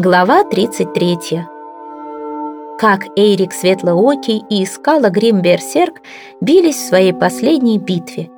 Глава 33. Как Эйрик Светлоокий и Скала Гримберсерк бились в своей последней битве.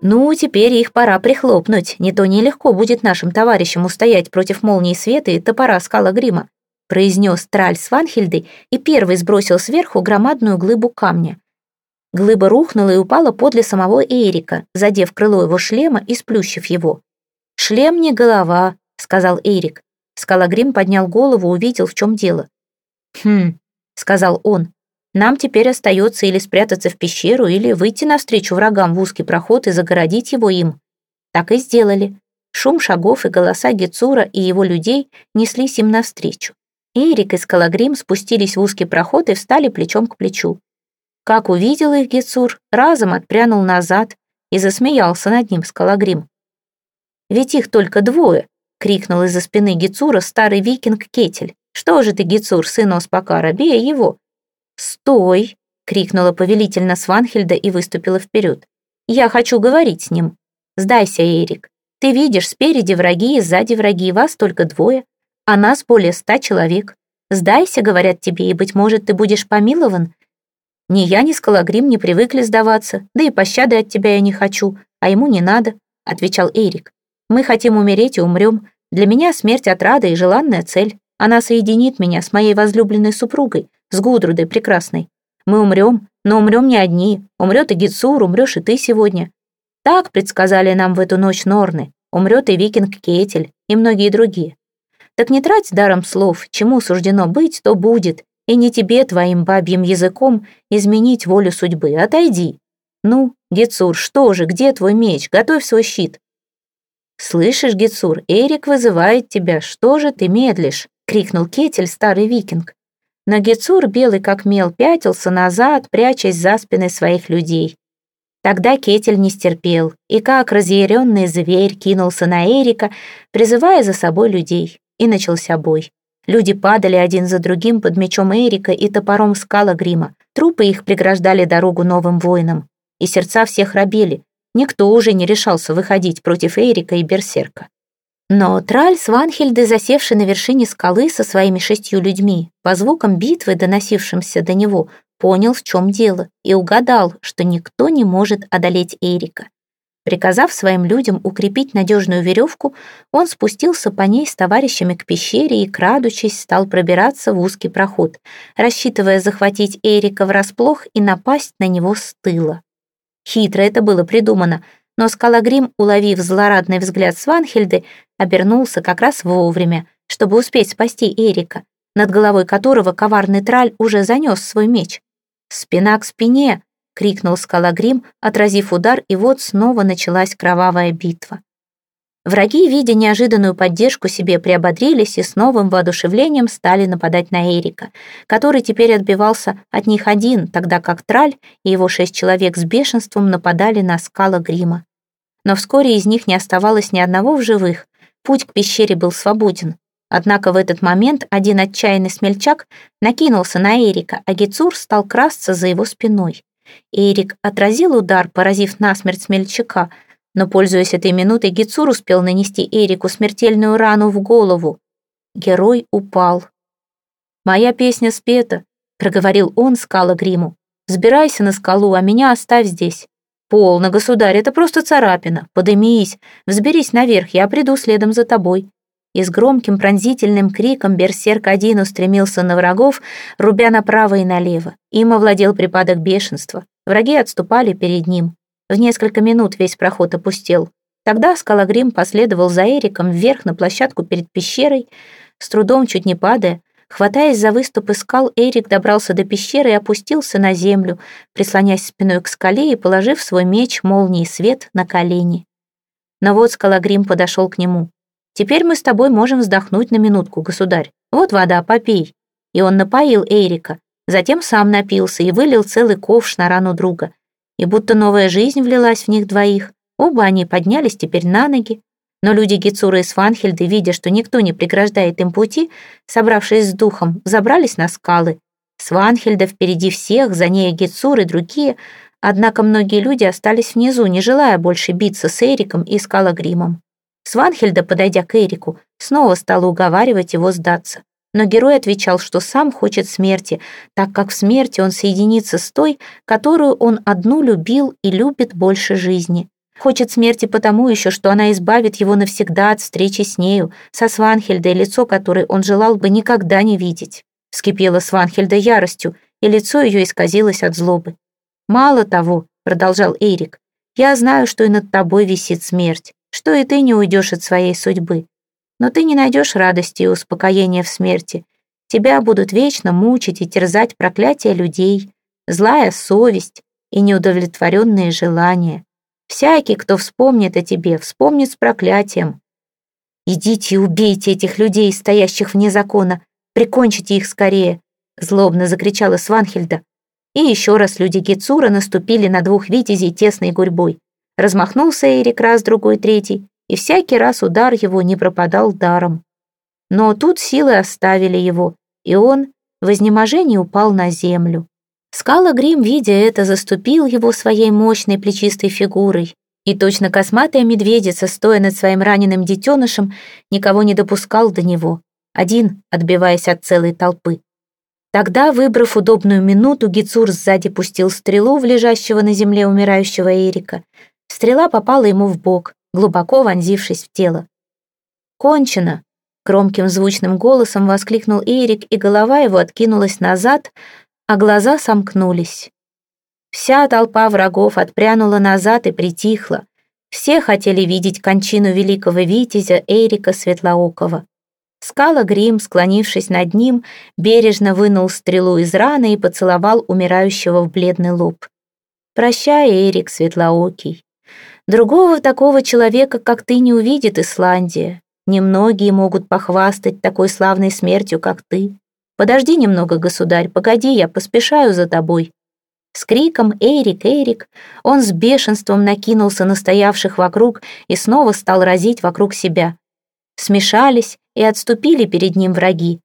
Ну, теперь их пора прихлопнуть, не то нелегко будет нашим товарищам устоять против молнии света и топора Скала Грима, произнес Траль Сванхельды и первый сбросил сверху громадную глыбу камня. Глыба рухнула и упала подле самого Эйрика, задев крыло его шлема и сплющив его. «Шлем не голова», сказал Эрик. Скалагрим поднял голову, увидел, в чем дело. «Хм», — сказал он, — «нам теперь остается или спрятаться в пещеру, или выйти навстречу врагам в узкий проход и загородить его им». Так и сделали. Шум шагов и голоса Гецура и его людей неслись им навстречу. Эрик и Скалагрим спустились в узкий проход и встали плечом к плечу. Как увидел их Гецур, разом отпрянул назад и засмеялся над ним Скалагрим. «Ведь их только двое, крикнул из-за спины Гицура старый викинг Кетель. «Что же ты, Гицур, сын Оспакара, бей его!» «Стой!» — крикнула повелительно Сванхельда и выступила вперед. «Я хочу говорить с ним. Сдайся, Эрик. Ты видишь, спереди враги и сзади враги, вас только двое, а нас более ста человек. Сдайся, говорят тебе, и, быть может, ты будешь помилован. Ни я, ни Скалагрим не привыкли сдаваться, да и пощады от тебя я не хочу, а ему не надо», — отвечал Эрик. «Мы хотим умереть и умрем, для меня смерть отрада и желанная цель. Она соединит меня с моей возлюбленной супругой, с Гудрудой прекрасной. Мы умрем, но умрем не одни. Умрет и Гитсур, умрешь и ты сегодня. Так предсказали нам в эту ночь Норны. Умрет и викинг Кетель, и многие другие. Так не трать даром слов, чему суждено быть, то будет, и не тебе твоим бабьим языком изменить волю судьбы. Отойди. Ну, Гитсур, что же, где твой меч? Готовь свой щит. «Слышишь, Гицур, Эрик вызывает тебя, что же ты медлишь?» — крикнул Кетель, старый викинг. Но Гицур, белый как мел, пятился назад, прячась за спины своих людей. Тогда Кетель не стерпел и, как разъяренный зверь, кинулся на Эрика, призывая за собой людей. И начался бой. Люди падали один за другим под мечом Эрика и топором скала Грима. Трупы их преграждали дорогу новым воинам. И сердца всех робели. Никто уже не решался выходить против Эрика и Берсерка. Но Траль Сванхельды, засевший на вершине скалы со своими шестью людьми, по звукам битвы, доносившимся до него, понял, в чем дело, и угадал, что никто не может одолеть Эрика. Приказав своим людям укрепить надежную веревку, он спустился по ней с товарищами к пещере и, крадучись, стал пробираться в узкий проход, рассчитывая захватить Эрика врасплох и напасть на него с тыла. Хитро это было придумано, но Скалагрим, уловив злорадный взгляд Сванхельды, обернулся как раз вовремя, чтобы успеть спасти Эрика, над головой которого коварный траль уже занес свой меч. «Спина к спине!» — крикнул Скалагрим, отразив удар, и вот снова началась кровавая битва. Враги, видя неожиданную поддержку себе, приободрились и с новым воодушевлением стали нападать на Эрика, который теперь отбивался от них один, тогда как Траль и его шесть человек с бешенством нападали на скала Грима. Но вскоре из них не оставалось ни одного в живых, путь к пещере был свободен. Однако в этот момент один отчаянный смельчак накинулся на Эрика, а Гецур стал красться за его спиной. Эрик отразил удар, поразив насмерть смельчака — но, пользуясь этой минутой, Гицур успел нанести Эрику смертельную рану в голову. Герой упал. «Моя песня спета», — проговорил он скала Гриму. «Сбирайся на скалу, а меня оставь здесь». «Полно, государь, это просто царапина. Подымись, взберись наверх, я приду следом за тобой». И с громким пронзительным криком берсерк один устремился на врагов, рубя направо и налево. Им овладел припадок бешенства. Враги отступали перед ним. В несколько минут весь проход опустел. Тогда Скалагрим последовал за Эриком вверх на площадку перед пещерой, с трудом, чуть не падая. Хватаясь за выступы скал, Эрик добрался до пещеры и опустился на землю, прислонясь спиной к скале и положив свой меч, молнии свет, на колени. Но вот Скалагрим подошел к нему. «Теперь мы с тобой можем вздохнуть на минутку, государь. Вот вода, попей». И он напоил Эрика, затем сам напился и вылил целый ковш на рану друга и будто новая жизнь влилась в них двоих. Оба они поднялись теперь на ноги. Но люди Гицура и Сванхельды, видя, что никто не преграждает им пути, собравшись с духом, забрались на скалы. Сванхельда впереди всех, за ней Гицур и другие, однако многие люди остались внизу, не желая больше биться с Эриком и Скалагримом. Сванхельда, подойдя к Эрику, снова стала уговаривать его сдаться. Но герой отвечал, что сам хочет смерти, так как в смерти он соединится с той, которую он одну любил и любит больше жизни. Хочет смерти потому еще, что она избавит его навсегда от встречи с нею, со Сванхельдой, лицо которой он желал бы никогда не видеть. Вскипела Сванхельда яростью, и лицо ее исказилось от злобы. «Мало того», — продолжал Эрик, — «я знаю, что и над тобой висит смерть, что и ты не уйдешь от своей судьбы. Но ты не найдешь радости и успокоения в смерти. Тебя будут вечно мучить и терзать проклятия людей, злая совесть и неудовлетворенные желания. Всякий, кто вспомнит о тебе, вспомнит с проклятием. Идите и убейте этих людей, стоящих вне закона, прикончите их скорее, злобно закричала Сванхельда. И еще раз люди Гицура наступили на двух витязей тесной гурьбой. Размахнулся Эрик раз, другой, третий, и всякий раз удар его не пропадал даром. Но тут силы оставили его, и он в изнеможении упал на землю. Скала Грим, видя это, заступил его своей мощной плечистой фигурой, и точно косматая медведица, стоя над своим раненым детенышем, никого не допускал до него, один, отбиваясь от целой толпы. Тогда, выбрав удобную минуту, Гицур сзади пустил стрелу в лежащего на земле умирающего Эрика. Стрела попала ему в бок, глубоко вонзившись в тело. «Кончено!» — громким звучным голосом воскликнул Эрик, и голова его откинулась назад, а глаза сомкнулись. Вся толпа врагов отпрянула назад и притихла. Все хотели видеть кончину великого витязя Эрика Светлоокова. Скала Грим, склонившись над ним, бережно вынул стрелу из раны и поцеловал умирающего в бледный лоб. «Прощай, Эрик Светлоокий. Другого такого человека, как ты, не увидит Исландия. Немногие могут похвастать такой славной смертью, как ты. Подожди немного, государь, погоди, я поспешаю за тобой». С криком «Эрик, Эрик!» он с бешенством накинулся на стоявших вокруг и снова стал разить вокруг себя. Смешались и отступили перед ним враги.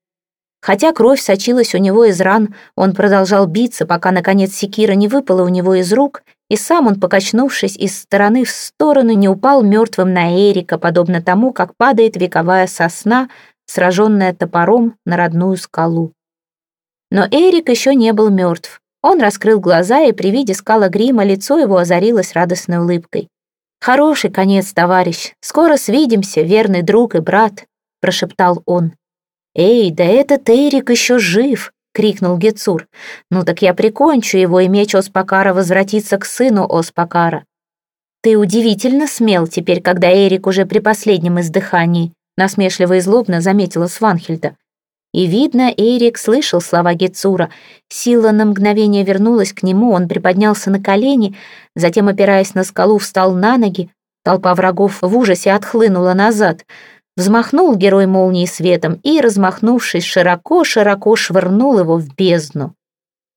Хотя кровь сочилась у него из ран, он продолжал биться, пока, наконец, секира не выпала у него из рук, и сам он, покачнувшись из стороны в сторону, не упал мертвым на Эрика, подобно тому, как падает вековая сосна, сраженная топором на родную скалу. Но Эрик еще не был мертв. Он раскрыл глаза, и при виде скала грима лицо его озарилось радостной улыбкой. «Хороший конец, товарищ. Скоро свидимся, верный друг и брат», — прошептал он. «Эй, да этот Эрик еще жив!» — крикнул Гецур. «Ну так я прикончу его, и меч Оспакара возвратится к сыну Оспакара». «Ты удивительно смел теперь, когда Эрик уже при последнем издыхании», — насмешливо и злобно заметила Сванхельда. И, видно, Эрик слышал слова Гецура. Сила на мгновение вернулась к нему, он приподнялся на колени, затем, опираясь на скалу, встал на ноги. Толпа врагов в ужасе отхлынула назад — Взмахнул герой молнии светом и, размахнувшись широко-широко, швырнул его в бездну.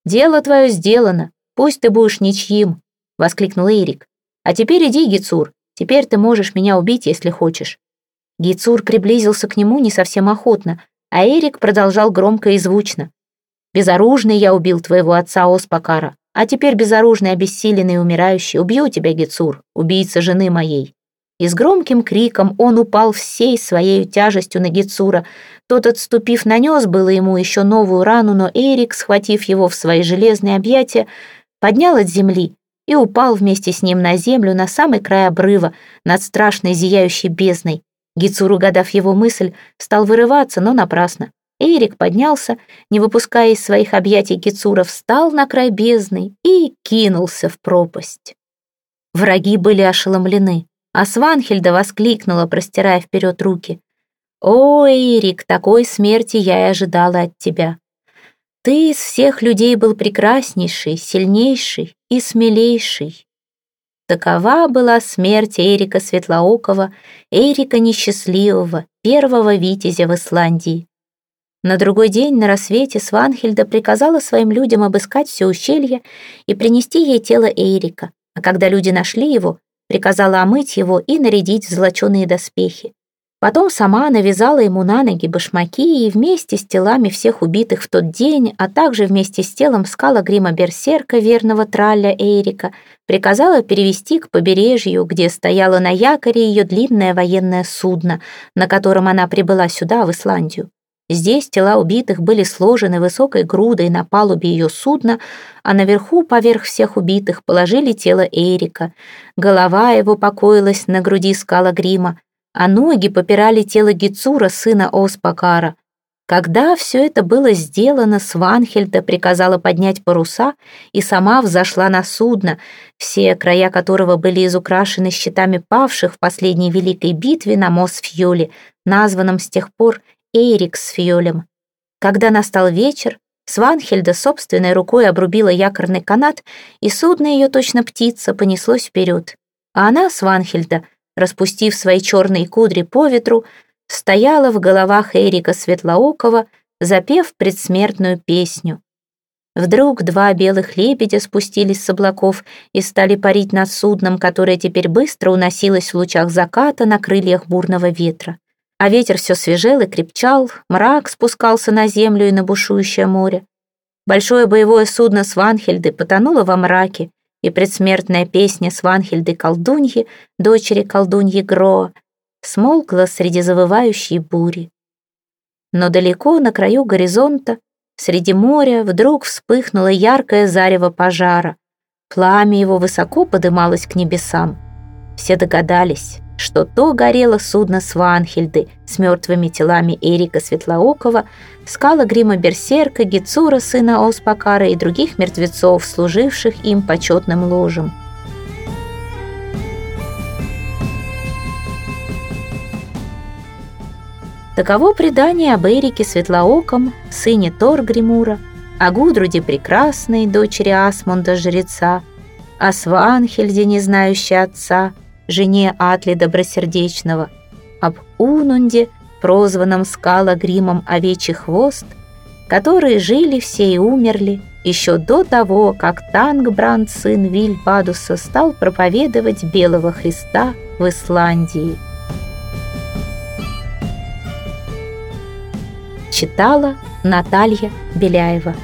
«Дело твое сделано, пусть ты будешь ничьим», — воскликнул Эрик. «А теперь иди, Гицур, теперь ты можешь меня убить, если хочешь». Гицур приблизился к нему не совсем охотно, а Эрик продолжал громко и звучно. «Безоружный я убил твоего отца Оспакара, а теперь безоружный, обессиленный и умирающий, убью тебя, Гицур, убийца жены моей и с громким криком он упал всей своей тяжестью на Гицура. Тот, отступив, нанес было ему еще новую рану, но Эрик, схватив его в свои железные объятия, поднял от земли и упал вместе с ним на землю на самый край обрыва, над страшной зияющей бездной. Гицур, угадав его мысль, стал вырываться, но напрасно. Эрик поднялся, не выпуская из своих объятий Гицура, встал на край бездны и кинулся в пропасть. Враги были ошеломлены. А Сванхельда воскликнула, простирая вперед руки. «О, Эрик, такой смерти я и ожидала от тебя. Ты из всех людей был прекраснейший, сильнейший и смелейший». Такова была смерть Эрика Светлоокова, Эрика Несчастливого, первого витязя в Исландии. На другой день на рассвете Сванхельда приказала своим людям обыскать все ущелье и принести ей тело Эрика, а когда люди нашли его, приказала омыть его и нарядить в золоченые доспехи. Потом сама навязала ему на ноги башмаки и вместе с телами всех убитых в тот день, а также вместе с телом скала грима берсерка, верного тралля Эрика, приказала перевести к побережью, где стояло на якоре ее длинное военное судно, на котором она прибыла сюда, в Исландию. Здесь тела убитых были сложены высокой грудой на палубе ее судна, а наверху, поверх всех убитых, положили тело Эрика. Голова его покоилась на груди скала грима, а ноги попирали тело Гицура, сына Оспакара. Когда все это было сделано, Сванхельда приказала поднять паруса и сама взошла на судно, все края которого были изукрашены щитами павших в последней великой битве на Мосфьоле, названном с тех пор Эриксфьолем. Когда настал вечер, Сванхельда собственной рукой обрубила якорный канат, и судно ее точно птица понеслось вперед. А она, Сванхельда, распустив свои черные кудри по ветру, стояла в головах Эрика Светлоокова, запев предсмертную песню. Вдруг два белых лебедя спустились с облаков и стали парить над судном, которое теперь быстро уносилось в лучах заката на крыльях бурного ветра. А ветер все свежел и крепчал, мрак спускался на землю и на бушующее море. Большое боевое судно Сванхельды потонуло во мраке, и предсмертная песня Сванхельды колдуньи, дочери колдуньи Гроа, смолкла среди завывающей бури. Но далеко на краю горизонта, среди моря, вдруг вспыхнуло яркое зарево пожара. Пламя его высоко подымалось к небесам. Все догадались, что то горело судно Сванхельды с мертвыми телами Эрика Светлоокова, скала Грима Берсерка, Гицура, сына Оспакара и других мертвецов, служивших им почетным ложем. Таково предание об Эрике Светлооком, сыне Торгримура, о Гудруде Прекрасной, дочери Асмунда Жреца, о Сванхельде, не знающей отца, жене Атли Добросердечного, об Унунде, прозванном Скала Гримом Овечий Хвост, которые жили все и умерли еще до того, как Тангбранд, сын Вильпадуса, стал проповедовать Белого Христа в Исландии. Читала Наталья Беляева